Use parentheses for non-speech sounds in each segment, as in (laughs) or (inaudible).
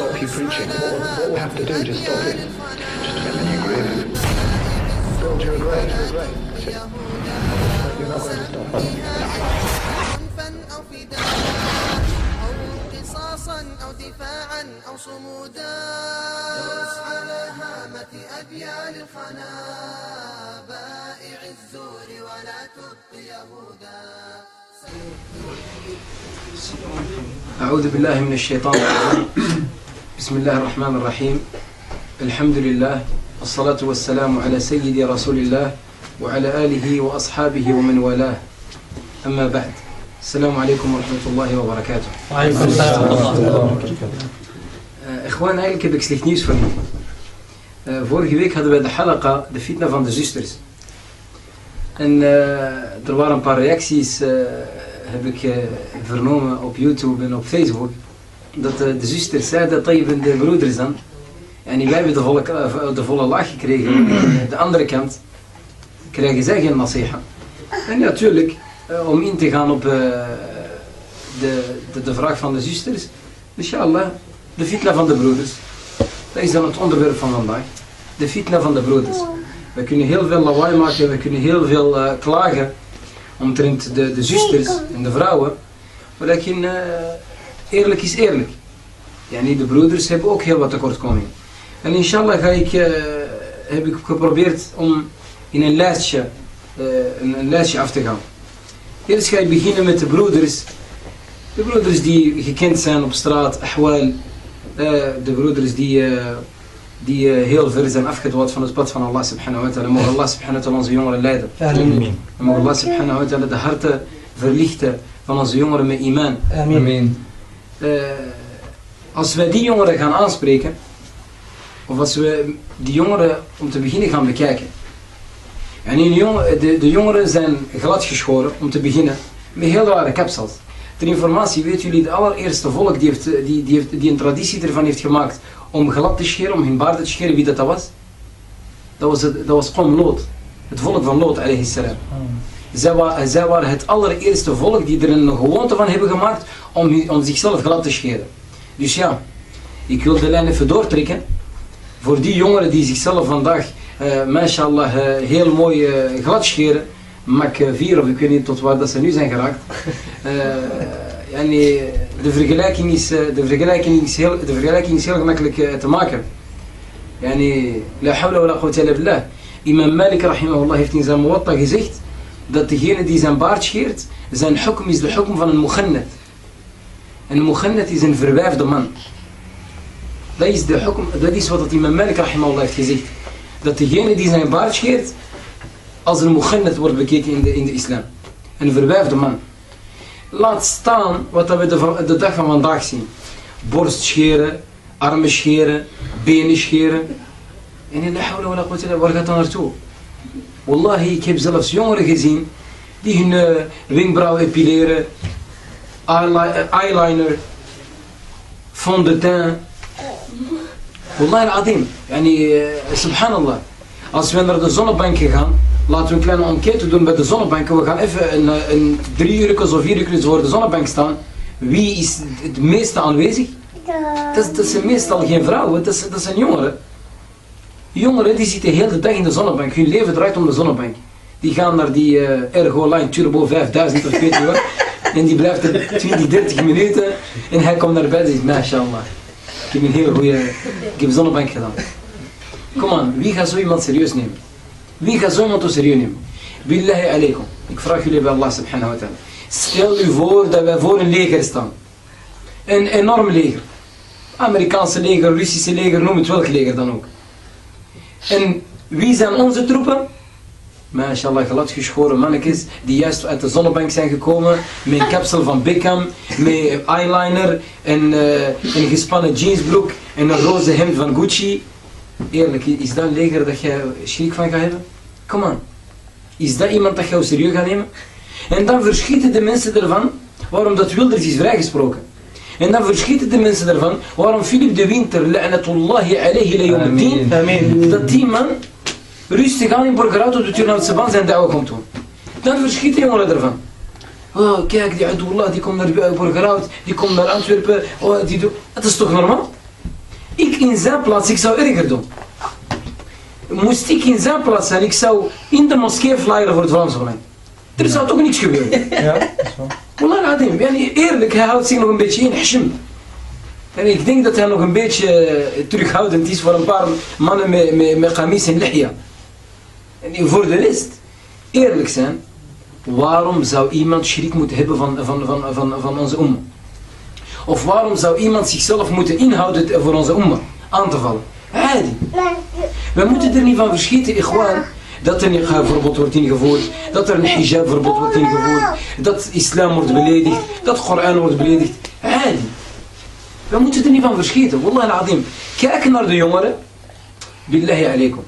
stop you preaching? What, what we have to do to stop it? Just make a new grave. Build your grave. You're not going to stop قصاصا أو دفاعا أو صمودا على هامة أبيال الخنا بائع الزور ولا تبق يهودا أعوذ بالله من الشيطان الرجيم بسم الله الرحمن الرحيم الحمد لله والصلاة والسلام على سيد رسول الله وعلى آله وأصحابه ومن والاه أما بعد السلام عليكم ورحمة الله وبركاته وعليكم السلام ورحمة الله وبركاته Uh, Gewoon, eigenlijk heb ik slecht nieuws voor jullie. Uh, vorige week hadden we de halakha, de fitna van de zusters. En uh, er waren een paar reacties, uh, heb ik uh, vernomen op YouTube en op Facebook. Dat uh, de zusters zeiden, dat even de broeders dan. En wij hebben de volle, uh, de volle laag gekregen. En de andere kant krijgen zij geen nasiha. En natuurlijk, om in te gaan op de, de, de vraag van de zusters. Inshallah, de fitna van de broeders. Dat is dan het onderwerp van vandaag. De fitna van de broeders. We kunnen heel veel lawaai maken, we kunnen heel veel klagen omtrent de, de zusters en de vrouwen. Maar dat eerlijk is eerlijk. Ja, niet de broeders hebben ook heel wat tekortkomingen. En inshallah ga ik, uh, heb ik geprobeerd om in een lijstje, een, een lijstje af te gaan. Eerst ga ik beginnen met de broeders. De broeders die gekend zijn op straat, ahwal. de broeders die die uh, heel ver zijn afgedwaald van het pad van Allah subhanahu wa ta'ala. Mogen Allah subhanahu wa ta'ala onze jongeren leiden. Amen. En mogen Allah subhanahu wa ta'ala de harten verlichten van onze jongeren met iman. Amen. Uh, als wij die jongeren gaan aanspreken, of als we die jongeren om te beginnen gaan bekijken. En die jongen, de, de jongeren zijn glad geschoren, om te beginnen, met heel rare kapsels. Ter informatie weten jullie, het allereerste volk die, heeft, die, die, heeft, die een traditie ervan heeft gemaakt om glad te scheren, om hun baarden te scheren, wie dat, dat was? Dat was, het, dat was Qom Lot, het volk van Lot, alayhi salam. Zij, wa zij waren het allereerste volk die er een gewoonte van hebben gemaakt om, om zichzelf glad te scheren. Dus ja, ik wil de lijn even doortrekken. Voor die jongeren die zichzelf vandaag, uh, mashallah, uh, heel mooi uh, glad scheren, Mac 4 of ik weet niet tot waar dat ze nu zijn geraakt. yani, de vergelijking is, de vergelijking is, heel, de vergelijking is heel gemakkelijk te maken. La hawla wa la quwwata illa billah. Imam Malik rahimahullah heeft in zijn muwatta gezegd dat degene die zijn baard scheert, zijn hukm is de hukm van een mughannet. Een mughannet is een verwijfde man. Dat is, de hukm, dat is wat imam Malik rahimahullah heeft gezegd. Dat degene die zijn baard scheert, als een mughannet wordt bekeken in de, in de islam. Een verwijfde man. Laat staan wat we de, de dag van vandaag zien. Borst scheren, armen scheren, benen scheren. En in de hawla waar gaat dat naartoe? Wallahi, ik heb zelfs jongeren gezien die hun uh, wenkbrauw epileren, eyeliner, fond de teint. Wallahi al-adim. Yani, uh, subhanallah. Als we naar de zonnebank gaan, laten we een kleine enquête doen bij de zonnebanken. We gaan even een, een drie uur of vier uur voor de zonnebank staan. Wie is het meeste aanwezig? Dat, dat zijn meestal geen vrouwen, dat, dat zijn jongeren. Jongeren die zitten heel de dag in de zonnebank. Hun leven draait om de zonnebank. Die gaan naar die uh, Ergo Line Turbo 5000 of weet je. En die blijft er 20, 30 minuten. En hij komt naar bed en zegt, mashallah. Ik heb een hele goede, ik heb zonnebank gedaan. Kom aan, wie gaat zo iemand serieus nemen? Wie gaat zo iemand serieus nemen? Billahi alaikum. Ik vraag jullie bij Allah subhanahu wa ta'ala. Stel u voor dat wij voor een leger staan. Een enorm leger. Amerikaanse leger, Russische leger, noem het welk leger dan ook. En wie zijn onze troepen? Mashallah, gladgeschoren mannetjes die juist uit de zonnebank zijn gekomen met een kapsel van Beckham, met eyeliner en uh, een gespannen jeansbroek en een roze hemd van Gucci. Eerlijk, is dat een leger dat jij schrik van gaat hebben? Kom aan. Is dat iemand dat jou serieus gaat nemen? En dan verschieten de mensen ervan waarom dat Wilders is vrijgesproken. En dan verschieten de mensen ervan waarom Philip de Winter, la'natullahi alayhi layawmiddin, dat die man rustig aan in Borgerauto de Turnhoutse baan zijn da'wa komt doen. Dan verschieten jongeren ervan. Oh, kijk, die Abdullah, die komt naar uh, Borgerhout, die komt naar Antwerpen. Oh, die doet... Het is toch normaal? Ik in zijn plaats, ik zou erger doen. Moest ik in zijn plaats zijn, ik zou in de moskee flyeren voor het Vlaams. Er zou toch niets gebeuren. Ja, dat is wel. Wallah Adim, yani eerlijk, hij houdt zich nog een beetje in, Hashim. En ik denk dat hij nog een beetje eh, terughoudend is voor een paar mannen met, met, met kamis en lihya. En voor de rest, eerlijk zijn, waarom zou iemand schrik moeten hebben van, van, van, van, van onze umma? Of waarom zou iemand zichzelf moeten inhouden voor onze umma aan te vallen? Adi. We moeten er niet van verschieten, ikhwan, dat er een verbod wordt ingevoerd, dat er een hijabverbod wordt ingevoerd, dat islam wordt beledigd, dat Koran wordt beledigd. Adi. We moeten er niet van verschieten, wallah al-azim. Kijk naar de jongeren, billahi alaikum.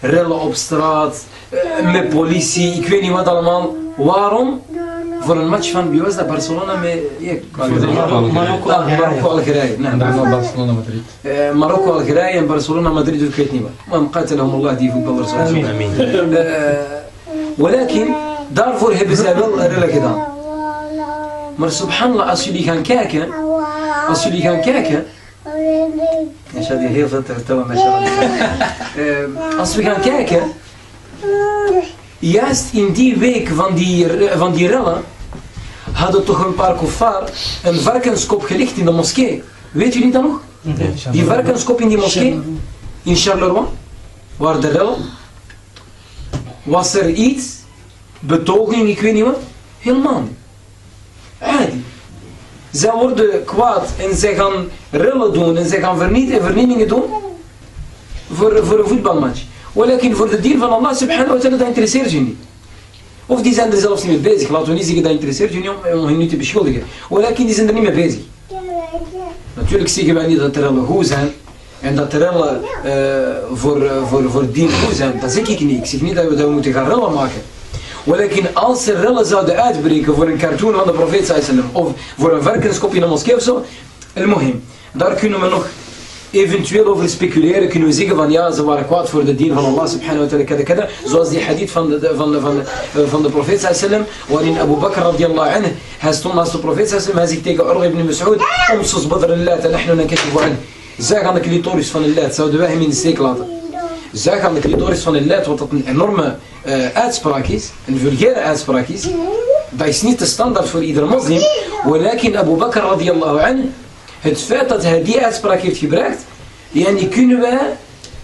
Rellen op straat, eh, met politie, ik weet niet wat allemaal. Waarom? فور الماتش فان بيوزا برشلونه مي ياك ماروكو الكراي نعم برشلونه مدريد ماروكو الكراي برشلونه مدريد وكيتني المهم قاتلهم الله ديفو برشلونه امين امين ولكن دارفور هبسابل رلا كده مر سبحان الله اصلي كان كاكا اصلي كان كاكا إيش هذه هي فتره تو ما شاء الله اصلي كان كاكا ياست ان دي week فان دي فان دي rellen hadden toch een paar kuffar een varkenskop gelegd in de moskee. Weet jullie dat nog? Die varkenskop in die moskee, in Charleroi, waar de rellen, was er iets, betoging, ik weet niet wat, helemaal niet. Adi. Zij worden kwaad en zij gaan rellen doen en zij gaan verniet en vernietigingen doen voor, voor een voetbalmatch. Walakin voor de dier van Allah subhanahu wa ta'ala, dat interesseert je niet. Of die zijn er zelfs niet mee bezig. Laten we niet zeggen dat interesseert je niet om, om hen niet te beschuldigen. Walakin die zijn er niet mee bezig. Natuurlijk zeggen wij niet dat rellen goed zijn. En dat rellen eh, voor, eh, voor, voor dien goed zijn. Dat zeg ik niet. Ik zeg niet dat we, dat moeten gaan rellen maken. Walakin als er rellen zouden uitbreken voor een cartoon van de profeet of voor een varkenskop in een moskee of zo, el-mohim. Daar kunnen we nog eventueel over speculeren. Kunnen we zeggen van ja, ze waren kwaad voor de dien van Allah subhanahu wa ta'ala, kada, kada. Zoals die hadith van de, van de, van de, eh, van de profeet sallam, waarin Abu Bakr radiallahu anhu, hij stond naast de profeet sallam, hij zegt tegen Urwa ibn Mas'ud, Omsus badr al-lat, nahnu nakashifu an. Zij gaan de clitoris van al-lat, zouden wij hem in de steek laten. Zij gaan de clitoris van al-lat, wat dat een enorme eh, uitspraak is, een vulgaire uitspraak is, dat is niet de standaard voor iedere moslim. Walakin Abu Bakr radiallahu anhu, het feit dat hij die uitspraak heeft gebruikt, ja, die kunnen wij,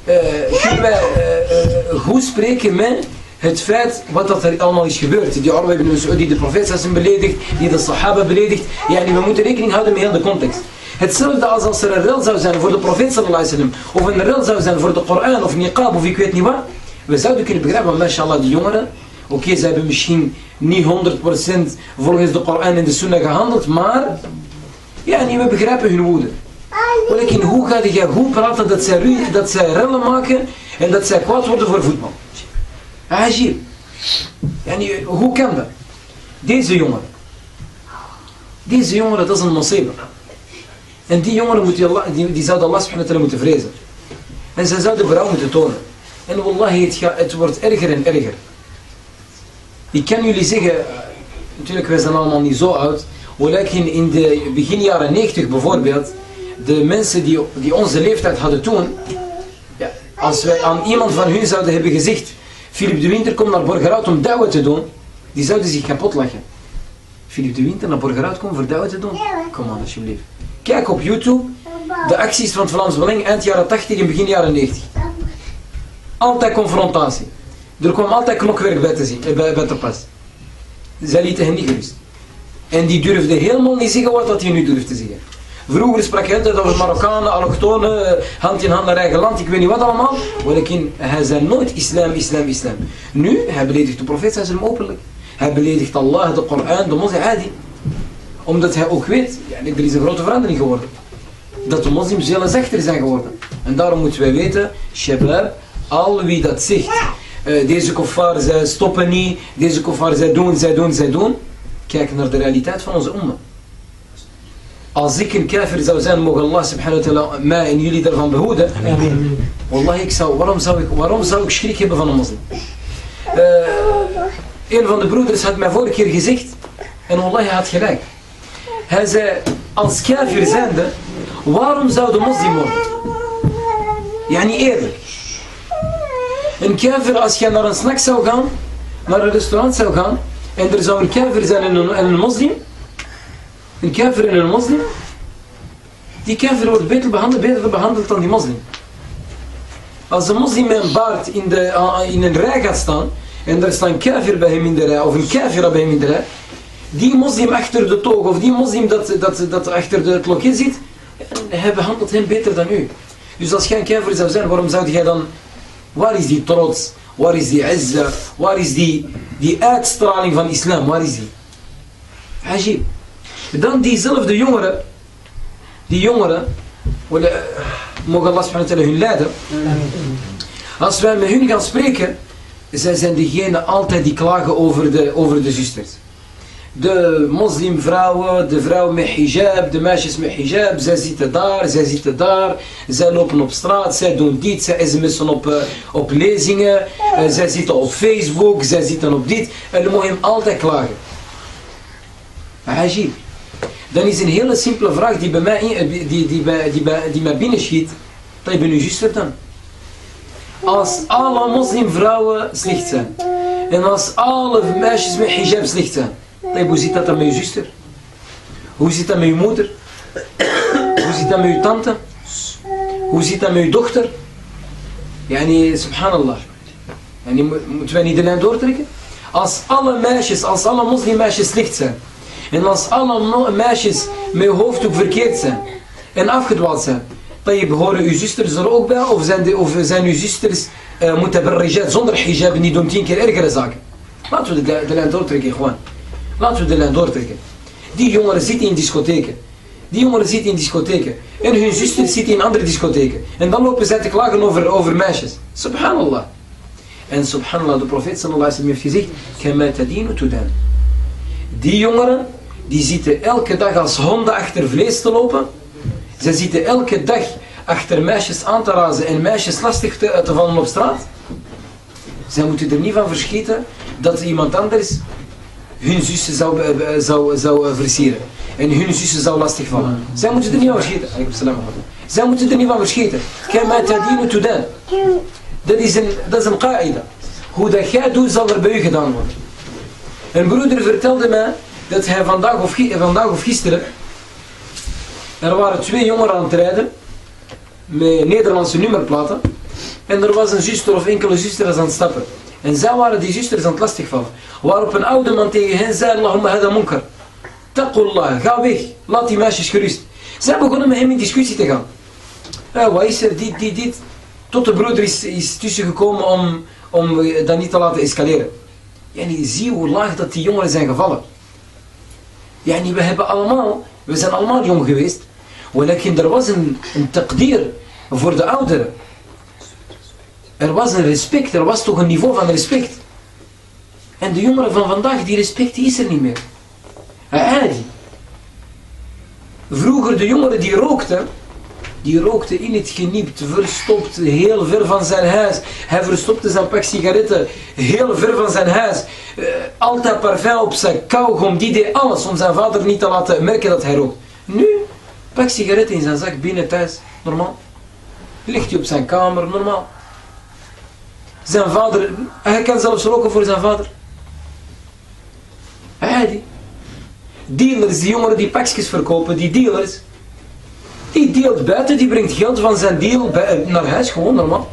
eh, kunnen wij eh, eh, goed spreken met het feit wat dat er allemaal is gebeurd. Die Arwa ibn Mas'ud die de profeet sallam beledigt, die de sahaba beledigt. Ja, we moeten rekening houden met heel de context. Hetzelfde als als er een rel zou zijn voor de profeet sallallahu of een rel zou zijn voor de Koran of niqab of ik weet niet wat. We zouden kunnen begrijpen, mashallah, die jongeren, oké, ze hebben misschien niet 100% volgens de Koran en de Sunnah gehandeld, maar ja, nee, we begrijpen hun woede. Hoe ga je goed praten dat zij, dat zij rellen maken en dat zij kwaad worden voor voetbal? Ajib. Yani, hoe kan dat? Deze jongeren. Deze jongeren, dat is een musiba. En die jongeren moet Allah, die, die zouden Allah subhanahu moeten vrezen. En zij zouden berouw moeten tonen. En wallahi, het, het wordt erger en erger. Ik kan jullie zeggen, eh, natuurlijk wij zijn allemaal niet zo oud, walakin in de begin jaren 90 bijvoorbeeld, de mensen die, die onze leeftijd hadden toen, ja, als wij aan iemand van hun zouden hebben gezegd, Philip de Winter komt naar Borgerhout om da'wah te doen, die zouden zich kapot lachen. Philip de Winter naar Borgerhout komt voor da'wah te doen? Kom aan alsjeblieft. Kijk op YouTube de acties van het Vlaams Belang eind jaren 80 en begin jaren 90. Altijd confrontatie. Er kwam altijd knokwerk bij te, zien, eh, bij, bij te pas. Zij lieten hen niet gerust. En die durfde helemaal niet zeggen wat hij nu durft te zeggen. Vroeger sprak hij altijd over Marokkanen, allochtonen, eh, hand in hand naar eigen land, ik weet niet wat allemaal. Walakin, hij zei nooit islam, islam, islam. Nu, hij beledigt de profeet sallam openlijk. Hij beledigt Allah, de Koran, de moslim, adi. Omdat hij ook weet, ja, er is een grote verandering geworden. Dat de moslims veel zachter zijn geworden. En daarom moeten wij weten, shabab, al wie dat zegt, eh, deze kofar, zij stoppen niet, deze kofar, zij doen, zij doen, zij doen. Kijk naar de realiteit van onze umma. Als ik een kafir zou zijn, mogen Allah subhanahu wa ta'ala mij en jullie daarvan behoeden. Wallahi, ik zou, waarom, zou ik, waarom zou ik schrik hebben van een moslim? Eh, een van de broeders had mij vorige keer gezegd, En Allah had gelijk. Hij zei, als kafir zijnde, waarom zou de moslim worden? Ja, niet eerlijk. Een kafir, als je naar een snack zou gaan, naar een restaurant zou gaan, en er zou een kafir zijn en een, en een moslim, een kafir en een moslim, die kafir wordt beter behandeld, beter behandeld dan die moslim. Als een moslim met een baard in, de, in een rij gaat staan, en er staat een kafir bij hem in de rij, of een kafir bij hem in de rij, die moslim achter de toog, of die moslim dat, dat, dat achter de, loket zit, hij behandelt hem beter dan u. Dus als jij een kafir zou zijn, waarom zou jij dan... Waar is die trots? Waar is die? Waar is die, uitstraling van islam? Waar is die? Ajib. Dan diezelfde jongeren, die jongeren, mogen Allah subhanahu wa ta'ala hun leiden. Als wij met hun gaan spreken, zij zijn degene altijd die klagen over de, over de zusters. De moslimvrouwen, de vrouwen met hijab, de meisjes met hijab, zij zitten daar, zij zitten daar, zij lopen op straat, zij doen dit, zij sms'en op, uh, op lezingen, uh, zij zitten op Facebook, zij zitten op dit. En dan mogen hem altijd klagen. Ajib. Dan is een hele simpele vraag die bij mij, in, die, die, die, die, die mij. Dat ben uw zuster dan. Als alle moslimvrouwen slecht zijn. En als alle meisjes met hijab slecht zijn. Hoe zit dat met je zuster? Hoe zit dat met je moeder? Hoe zit dat met je tante? Hoe zit dat met je dochter? Yani, subhanallah. Yani, moeten wij niet de lijn doortrekken? Als alle meisjes, als alle moslimmeisjes slecht zijn. En als alle meisjes met hoofddoek verkeerd zijn. En afgedwaald zijn. Dan horen uw zusters er ook bij? Of zijn, de, of zijn uw zusters uh, moeten zonder hijab die doen tien keer ergere zaken? Laten we de, de lijn doortrekken gewoon. Laten we de lijn doortrekken. Die jongeren zitten in discotheken. Die jongeren zitten in discotheken. En hun zusters zitten in andere discotheken. En dan lopen zij te klagen over, over meisjes. Subhanallah. En subhanallah, de profeet sallallahu alaihi heeft gezegd, Kama tadinu tudan. Die jongeren, die zitten elke dag als honden achter vlees te lopen. Zij zitten elke dag achter meisjes aan te razen en meisjes lastig te, te vallen op straat. Zij moeten er niet van verschieten dat iemand anders hun zussen zou, zou, zou versieren. En hun zussen zou lastig vallen. Zij moeten er niet van verschieten. Zij moeten er niet van verschieten. Kama tadinu tudan. Dat is een, dat is een qaida. Hoe dat jij doet, zal er bij u gedaan worden. Een broeder vertelde mij dat hij vandaag of, vandaag of gisteren er waren twee jongeren aan het rijden met Nederlandse nummerplaten en er was een zuster of enkele zusters aan het stappen. En zij waren die zusters aan het lastigvallen. Waarop een oude man tegen hen zei, Allahumma hada munkar. Taqullah, ga weg, laat die meisjes gerust. Zij begonnen met hem in discussie te gaan. Ja, wat is er, dit, dit, dit. Tot de broeder is, is tussengekomen om, om dat niet te laten escaleren. Yani, zie hoe laag dat die jongeren zijn gevallen. Yani, we hebben allemaal, we zijn allemaal jong geweest. Walakin er was een, een voor de ouderen. Er was een respect, er was toch een niveau van respect. En de jongeren van vandaag, die respect is er niet meer. Adi. Vroeger de jongeren die rookten, die rookte in het geniep, verstopt, heel ver van zijn huis. Hij verstopte zijn pak sigaretten, heel ver van zijn huis. Uh, altijd parfum op zijn kauwgom, die deed alles om zijn vader niet te laten merken dat hij rookt. Nu, pak sigaretten in zijn zak binnen thuis, normaal. Ligt hij op zijn kamer, normaal. Zijn vader, hij kan zelfs roken voor zijn vader. Adi. Dealers, die jongeren die pakjes verkopen, die dealers, die deelt buiten, die brengt geld van zijn deal naar huis, gewoon normaal.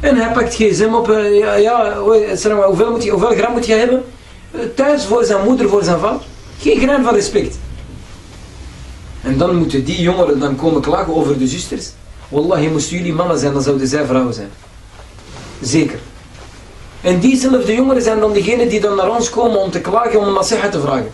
En hij pakt gsm op, uh, ja, ja hoeveel, moet je, hoeveel gram moet je hebben? Uh, thuis voor zijn moeder, voor zijn vader. Geen gram van respect. En dan moeten die jongeren dan komen klagen over de zusters. Wallahi, moesten jullie mannen zijn, dan zouden zij vrouwen zijn. Zeker. En diezelfde jongeren zijn dan degenen die dan naar ons komen om te klagen, om een nasiha te vragen.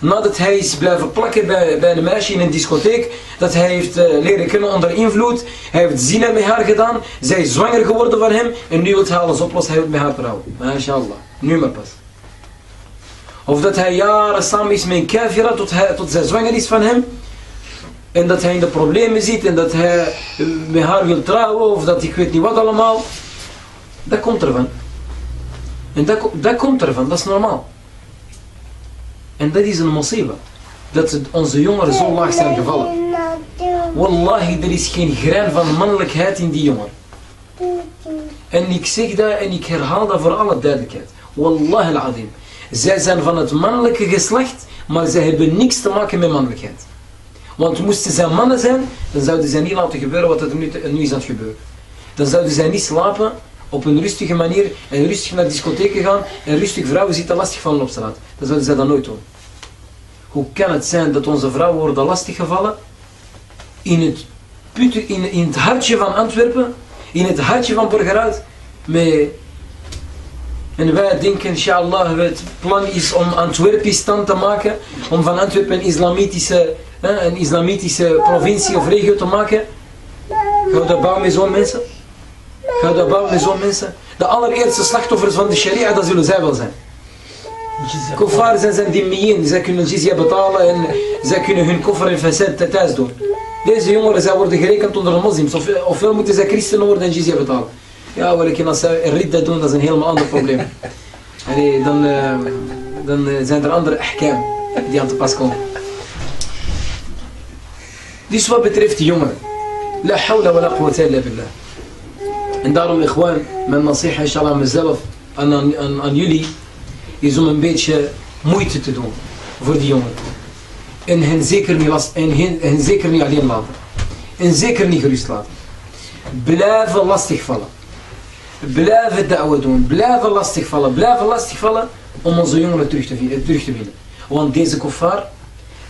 Nadat hij is blijven plakken bij, bij een meisje in een discotheek, dat hij heeft uh, leren kennen onder invloed, hij heeft zina met haar gedaan, zij is zwanger geworden van hem, en nu wil hij alles oplossen, hij wil met haar trouwen. MashaAllah, nu maar pas. Of dat hij jaren samen is met een kafira tot, tot zij zwanger is van hem, en dat hij in de problemen zit, en dat hij met haar wil trouwen, of dat ik weet niet wat allemaal. Dat komt ervan. En dat, dat komt ervan, dat is normaal. En dat is een mosiba. Dat onze jongeren zo laag zijn gevallen. Wallahi, er is geen grein van mannelijkheid in die jongeren. En ik zeg dat en ik herhaal dat voor alle duidelijkheid. Wallahi al-azim. Zij zijn van het mannelijke geslacht, maar zij hebben niks te maken met mannelijkheid. Want moesten zij mannen zijn, dan zouden zij niet laten gebeuren wat er nu, is aan. Dan zouden zij niet slapen op een rustige manier en rustig naar discotheken gaan en rustig vrouwen zitten lastigvallen op straat. Dan zouden zij dat nooit doen. Hoe kan het zijn dat onze vrouwen worden lastiggevallen in het, in, in het hartje van Antwerpen, in het hartje van Borgerhout, met en wij denken, inshallah, het plan is om Antwerpen stand te maken, om van Antwerpen een islamitische, een islamitische provincie of regio te maken. Gaan we dat bouwen met zo'n mensen? We dat bouwen met zo'n mensen? De allereerste slachtoffers van de sharia, dat zullen zij wel zijn. Kuffar zijn zijn dimmiyin, zij kunnen jizya betalen en zij kunnen hun koffer en facet thuis doen. Deze jongeren zij worden gerekend onder de moslims, of, ofwel moeten zij christenen worden en jizya betalen. Ja, wel, als zij ridda doen, dat is een helemaal ander probleem. (laughs) Dan, eh, dan eh, zijn er andere ahkam die aan te pas komen. Dus wat betreft de jongeren. La hawla wa la quwwata illa billah. En daarom, gewoon, mijn nasiha inshallah aan mezelf en aan, aan, jullie, is om een beetje moeite te doen voor die jongeren. En hen zeker niet, last, en hen, hen zeker niet alleen laten. En zeker niet gerust laten. Blijven lastigvallen. Blijven da'wa doen. Blijven lastigvallen. Blijven lastigvallen om onze jongeren terug te, terug te winnen. Want deze kofar,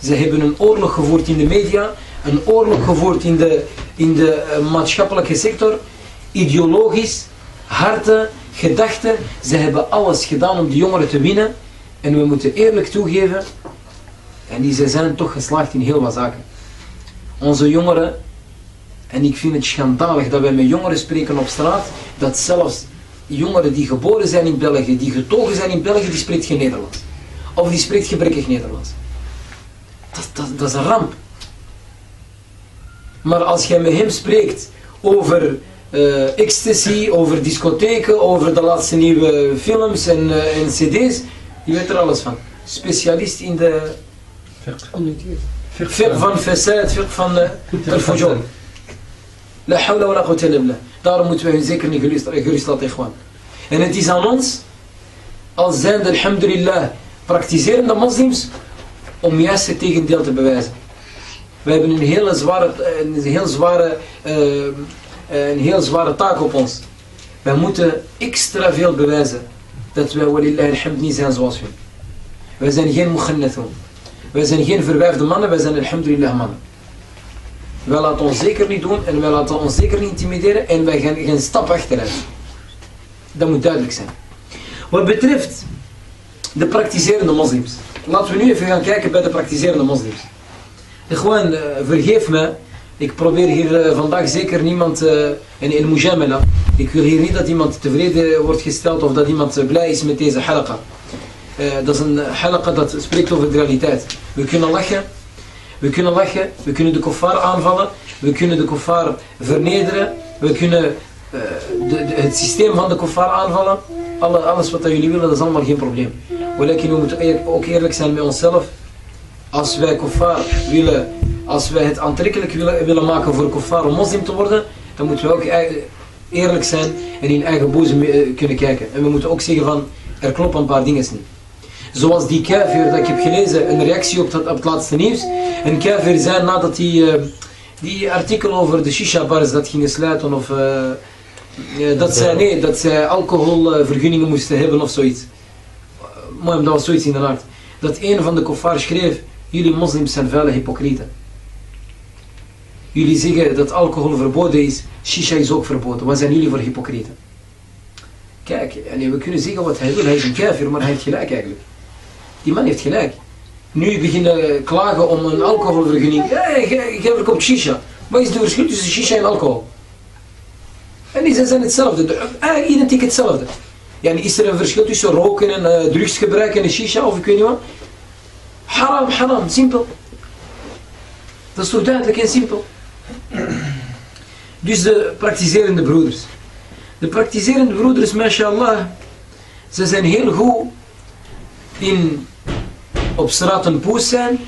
ze hebben een oorlog gevoerd in de media, een oorlog gevoerd in de, in de eh, maatschappelijke sector, ideologisch, harten, gedachten. Ze hebben alles gedaan om de jongeren te winnen. En we moeten eerlijk toegeven, en die, ze zijn toch geslaagd in heel wat zaken. Onze jongeren, en ik vind het schandalig dat wij met jongeren spreken op straat, dat zelfs jongeren die geboren zijn in België, die getogen zijn in België, die spreekt geen Nederlands. Of die spreekt gebrekkig Nederlands. Dat, dat, dat is een ramp. Maar als jij met hem spreekt over eh, ecstasy, over discotheken, over de laatste nieuwe films en, eh, en cd's, die weet er alles van. Specialist in de fiqh van facade, fiqh van uh, al-fujur. La hawla wa la quwwata illa billah. Daarom moeten we hun zeker niet gerust, gerust laten gewoon. En het is aan ons, als zijnde alhamdulillah, praktiserende moslims, om juist het tegendeel te bewijzen. We hebben een hele zware, een heel zware, uh, een heel zware taak op ons. Wij moeten extra veel bewijzen dat wij walillah alhamd niet zijn zoals hun. Wij zijn geen mughannathun. Wij zijn geen verwijfde mannen, wij zijn alhamdulillah mannen. Wij laten ons zeker niet doen en wij laten ons zeker niet intimideren en wij gaan geen stap achteruit. Dat moet duidelijk zijn. Wat betreft de praktiserende moslims. Laten we nu even gaan kijken bij de praktiserende moslims. Gewoon, uh, vergeef me. Ik probeer hier uh, vandaag zeker niemand uh, in il mujamala. Ik wil hier niet dat iemand tevreden wordt gesteld of dat iemand blij is met deze halaqa. dat is een halaqa dat spreekt over de realiteit. We kunnen lachen. We kunnen lachen. We kunnen de kofar aanvallen. We kunnen de kofar vernederen. We kunnen het systeem van de kofar aanvallen. Alle, alles wat jullie willen, dat is allemaal geen probleem. Maar we moeten ook eerlijk zijn met onszelf. Als wij kuffar willen, als wij het aantrekkelijk willen, willen maken voor kuffar om moslim te worden, dan moeten we ook eerlijk zijn en in eigen boezem kunnen kijken. En we moeten ook zeggen van, er kloppen een paar dingen niet. Zoals die kafir dat ik heb gelezen, een reactie op, dat, op het laatste nieuws. Een kafir zei nadat hij uh, die artikel over de shisha bars dat gingen sluiten of uh, dat zij, nee, dat zij alcoholvergunningen moesten hebben of zoiets. Maar dat was zoiets in de aard. Dat een van de kuffar schreef, jullie moslims zijn vuile hypocrieten. Jullie zeggen dat alcohol verboden is, shisha is ook verboden. Wat zijn jullie voor hypocrieten? Kijk, we kunnen zeggen wat hij wil, hij is een kafir, maar hij heeft gelijk eigenlijk. Die man heeft gelijk. Nu beginnen klagen om een alcoholvergunning. Ja, jij verkoopt shisha. Wat is het verschil tussen shisha en alcohol? En die zijn hetzelfde, eigenlijk identiek hetzelfde. Ja, is er een verschil tussen roken en uh, drugs gebruiken en shisha of ik weet niet wat? Haram, haram, simpel. Dat is toch duidelijk en simpel. Dus de praktiserende broeders. De praktiserende broeders, mashallah, ze zijn heel goed in op straat een poes zijn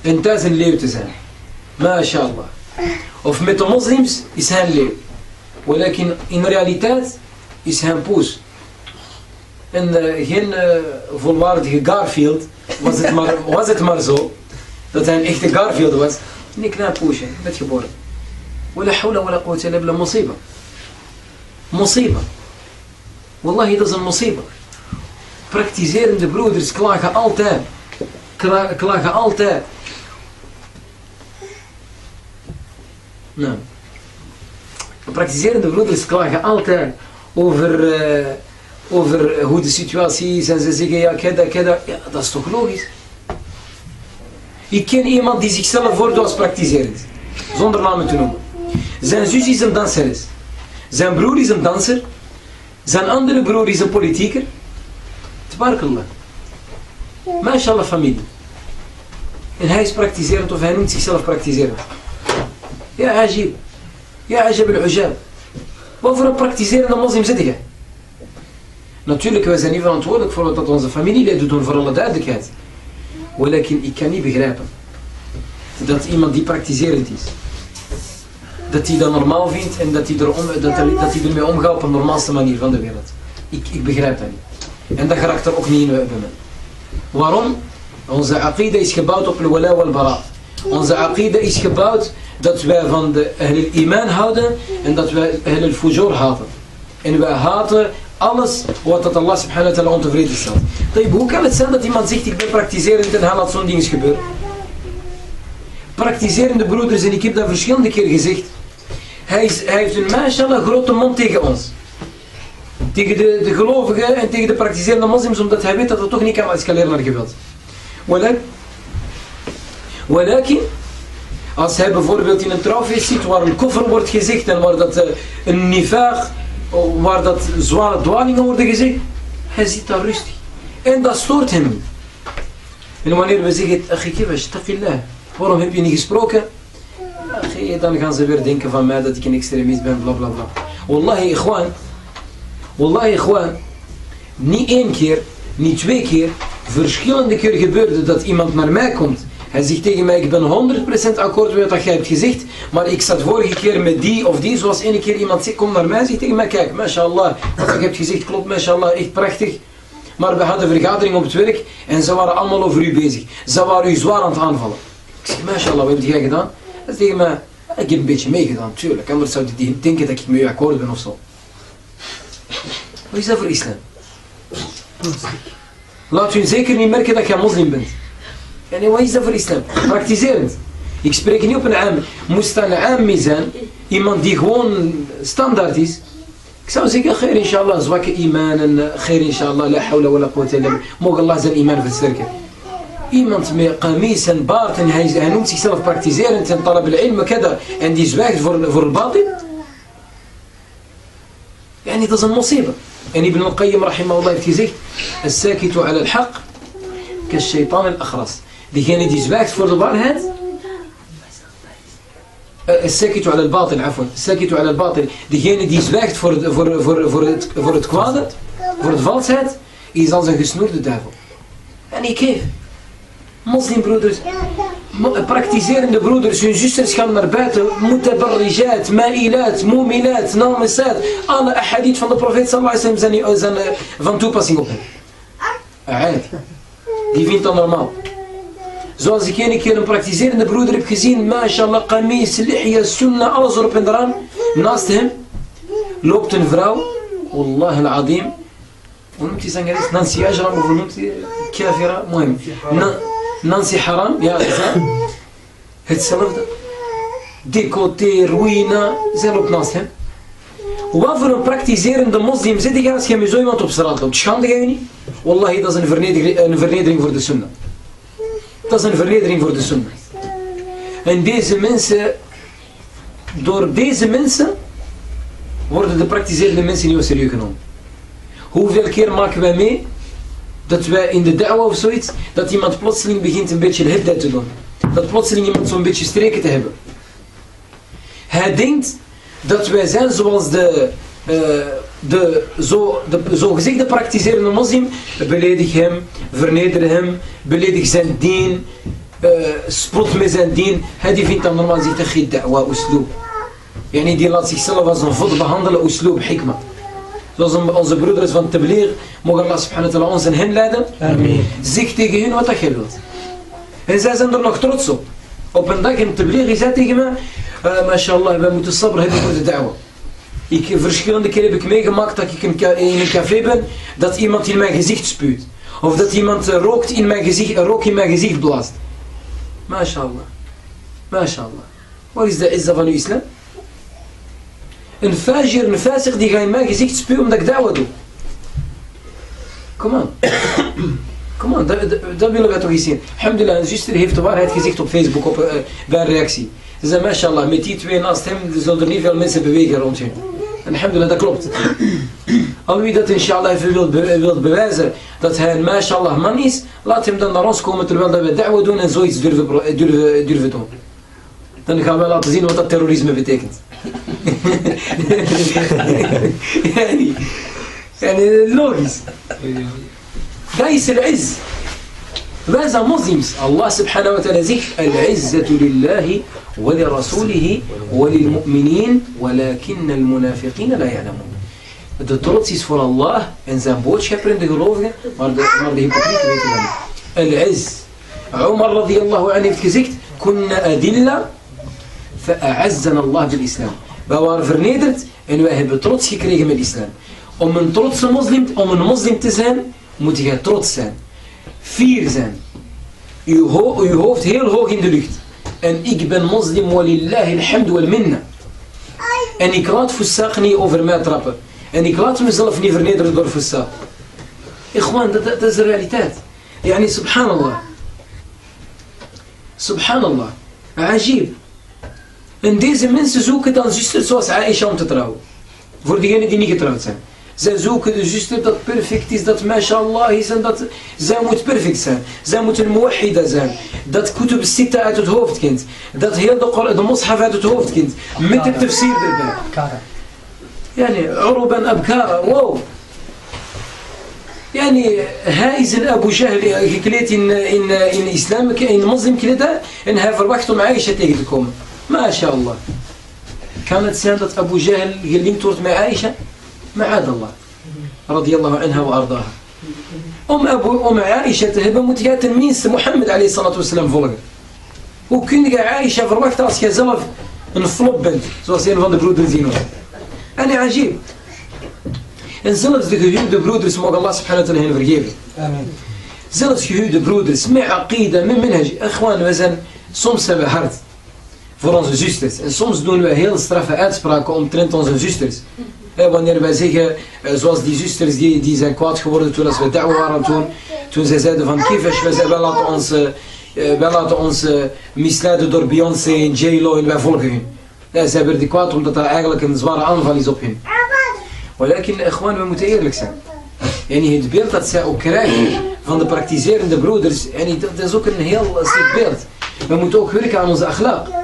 en thuis een leeuw te zijn. MashaAllah. Of met de moslims is hij een leeuw. Walakin in realiteit is hij een poes en eh, geen eh, volwaardige Garfield, was het, maar, (laughs) was het maar zo, dat hij een echte Garfield was. Nikna Poesje, werd geboren. Wala dat wala quwwata illa een musiba. Musiba. Wallahi, dat is een musiba. Praktiserende broeders klagen altijd. Klagen altijd. Nou. Praktiserende broeders klagen altijd over... Eh, over hoe de situatie is. En ze zeggen, ja, keda, keda. Ja, dat is toch logisch? Ik ken iemand die zichzelf voordoet als praktiserend. Zonder namen te noemen. Zijn zus is een danseres. Zijn broer is een danser. Zijn andere broer is een politieker. Tabarakallah. MashaAllah familie. En hij is praktiserend of hij noemt zichzelf praktiserend. Ja, ajib. Ja, ajib al-ujab. Wat voor een praktiserende moslim zit je? Natuurlijk, wij zijn niet verantwoordelijk voor wat onze familieleden doen, voor alle duidelijkheid. Walakin, ik kan niet begrijpen dat iemand die praktiserend is, dat hij dat normaal vindt en dat hij, er om, dat, hij, dat ermee omgaat op een normaalste manier van de wereld. Ik, ik begrijp dat niet. En dat geraakt er ook niet in bij me. Waarom? Onze aqida is gebouwd op al-wala wal-bara. Onze aqida is gebouwd dat wij van de ahlul iman houden en dat wij ahlul fujur haten. En wij haten alles wat dat Allah subhanahu wa ta'ala ontevreden stelt. Hoe kan het zijn dat iemand zegt ik ben praktiserend en hij laat zo'n ding gebeuren? Praktiserende broeders, en ik heb dat verschillende keer gezegd, hij, is, hij heeft een mashallah grote mond tegen ons. Tegen de, de gelovigen en tegen de praktiserende moslims, omdat hij weet dat het toch niet kan escaleren naar geweld. Walakin, als hij bijvoorbeeld in een trouwfeest zit waar een koffer wordt gezegd en waar dat uh, een nifag, waar dat zware dwalingen worden gezegd, hij zit daar rustig. En dat stoort hem niet. En wanneer we zeggen, waarom heb je niet gesproken? dan gaan ze weer denken van mij dat ik een extremist ben, bla bla bla. Wallahi, ikhwan, wallahi, ikhwan, niet één keer, niet twee keer, verschillende keer gebeurde dat iemand naar mij komt. Hij zegt tegen mij, ik ben 100% akkoord met wat jij hebt gezegd, maar ik zat vorige keer met die of die, zoals ene keer iemand zegt, komt naar mij zegt tegen mij, kijk, mashallah, wat je hebt gezegd klopt, mashallah, echt prachtig. Maar we hadden vergadering op het werk en ze waren allemaal over u bezig. Ze waren u zwaar aan het aanvallen. Ik zeg, mashallah, wat heb jij gedaan? Hij tegen mij, ik heb een beetje meegedaan, tuurlijk. Anders zou hij denken dat ik mee akkoord ben of zo. Wat is dat voor islam? Laat u zeker niet merken dat je moslim bent. En wat is dat voor islam? Praktiserend. Ik spreek niet op een am. Moest een ammi zijn, iemand die gewoon standaard is. Ik zou zeggen, khair inshallah, zwakke iman en khair inshallah, la hawla wa la quwwata Mogen Allah zijn iman versterken. Iemand met kamis en baard en hij, hij noemt zichzelf praktiserend en talab al-ilm en die zwijgt voor, voor batin. Yani dat is een mosiba. En Ibn al-Qayyim rahimahullah heeft gezegd, As-sakitu ala al-haq, ka-shaytan al-akhras. Degene die zwijgt voor de waarheid, eh, eh, Sekitu al al-batil, afwan. Sekitu al al-batil. Degene die zwijgt voor, het, voor, voor, voor, het, voor het kwade, voor het valsheid, is als een gesnoerde duivel. En ik geef. Moslimbroeders, eh, praktiserende broeders, hun zusters gaan naar buiten. Mutabarrijat, ma'ilat, mu'minat, namisat. Alle hadith van de profeet sallallahu wasallam zijn van toepassing op hen. Die vindt dat normaal. Zoals ik een keer een praktiserende broeder heb gezien, mashallah, qamis, lihya, sunnah, alles erop en eraan. Naast hem loopt een vrouw, wallah al-adim, hoe noemt die zangeres? Nancy Ajram, of hoe noemt die? Kafira, mooi. Nancy Haram, ja, hetzelfde. Decoté, ruïna, zij loopt naast hem. Wat voor een praktiserende moslim zit je als je zo iemand op straat loopt? Schande jij? Wallahi, dat is een vernedering, een vernedering voor de sunnah. Dat is een vernedering voor de sunnah. En deze mensen, door deze mensen, worden de praktiserende mensen niet serieus genomen. Hoeveel keer maken wij mee, dat wij in de da'wa of zoiets, dat iemand plotseling begint een beetje hiddet te doen. Dat plotseling iemand zo'n beetje streken te hebben. Hij denkt dat wij zijn zoals de uh, de, zo, de zogezegde praktiserende moslim, beledig hem, verneder hem, beledig zijn dien, uh, spot met zijn dien. Hij die vindt dan normaal zich te geen da'wa. Yani die laat zichzelf als een vod behandelen, usloob, hikma. Zoals onze broeders van Tabligh, mogen Allah subhanahu wa ta'ala ons en hen leiden. Amen. Zeg tegen hen wat je wilt. En zij zijn er nog trots op. Op een dag in Tabligh zei tegen me, uh, mashallah, wij moeten sabr hebben voor de da'wa. Ik, verschillende keren heb ik meegemaakt dat ik in een café ben, dat iemand in mijn gezicht spuut. Of dat iemand rookt in mijn gezicht, rook in mijn gezicht blaast. MashaAllah. MashaAllah. Wat is de izza van uw islam? Een fajir, een fasik die gaat in mijn gezicht spuwen omdat ik da'wa doe. Kom aan. (coughs) Kom aan, dat, dat, dat, willen we toch eens zien. Alhamdulillah, een zuster heeft de waarheid gezegd op Facebook op, uh, bij een reactie. Ze zei, mashallah, met die twee naast hem zullen er niet veel mensen bewegen rond je. En alhamdulillah, dat klopt. Al wie dat inshallah even wil, wil bewijzen dat hij een mashallah man is, laat hem dan naar ons komen terwijl dat we da'wa doen en zoiets durven, durven, durven doen. Dan gaan we laten zien wat dat terrorisme betekent. yani, yani, logisch. Dat is al-izz. Moslims. Allah subhanahu wa ta'ala zegt, al-izzatu lillahi ولرسوله وللمؤمنين ولكن المنافقين لا يعلمون de trots is voor Allah en zijn boodschapper en de gelovigen, maar de, maar de hypocrieten weten dat niet. Al-Izz. Umar radiyallahu anhu heeft gezegd, kunna adilla fa'azzana Allah bil islam. Wij waren vernederd en wij hebben trots gekregen met islam. Om een trotse moslim, om een moslim te zijn, moet je trots zijn. Fier zijn. Uw, ho hoofd heel hoog in de lucht. En ik ben moslim, walillahi alhamdu wal minna. En ik laat Fusaq niet over mij trappen. En ik laat mezelf niet vernederen door Fusaq. Ikhwan, dat, dat is de realiteit. Yani, subhanallah. Subhanallah. Ajib. En deze mensen zoeken dan zusters zoals Aisha om te trouwen. Voor diegenen die niet getrouwd zijn. Zij zoeken de zuster dat perfect is, dat mashallah is en dat zij moet perfect zijn. Zij moet een muwahida zijn. Dat kutub sita uit het hoofd kent. Dat heel de, de mushaf uit het hoofd kent. Met het tafsir erbij. Yani, Uruban Abkara, wow. Yani, hij is een Abu Jahl gekleed in, in, in islam, in moslimkleden en hij verwacht om Aisha tegen te komen. MashaAllah. Kan het zijn dat Abu Jahl gelinkt wordt met Aisha? معاذ الله رضي الله عنها وأرضاها. أم أبو أم عائشة تهبة متيات ميس محمد عليه الصلاة والسلام فوق. وكن عائشة في الوقت راسك زلف نفلوب بنت. زوسين فان برودن زينو أنا عجيب. زلف ذيك يهود برودرس موغ الله سبحانه وتعالى ينفرجيبي آمين. زلف يهود برودرس مع عقيدة من منهج إخوان مثلا soms سبع we hart voor onze zusters. En هيل doen we heel straffe uitspraken. Eh, wanneer wij zeggen, eh, zoals die zusters die, die zijn kwaad geworden toen als we da'wa waren toen, toen zij zeiden van Kivesh, wij, wij laten ons, wij laten ons misleiden door Beyoncé en J-Lo en wij volgen hun. Ja, zij werden kwaad omdat dat eigenlijk een zware aanval is op hun. Maar gewoon, we moeten eerlijk zijn. En het beeld dat zij ook krijgen van de praktiserende broeders, en dat is ook een heel slecht beeld. We moeten ook werken aan onze akhlaq.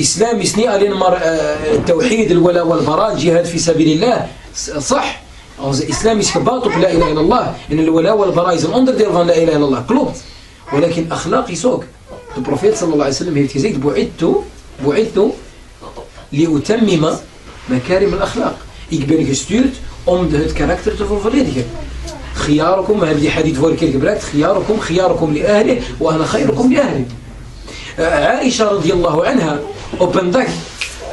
إسلام إسني ألين مر... آه، التوحيد الولاء والبراء الجهاد في سبيل الله صح؟ الإسلام يسكباطو لا إله إلا الله إن الولاء والبراء إذا أندر ديرفان لا إله إلا الله كلوبت ولكن أخلاقي سوك البروفيت صلى الله عليه وسلم يتكزيك بعدت بعدت لأتمم مكارم الأخلاق. Ik ben أم ده الكاركتر karakter خياركم, هذه حديث die hadith vorige خياركم, خياركم لأهله, وأنا خيركم لأهله. آه، عائشة رضي الله عنها op een dag,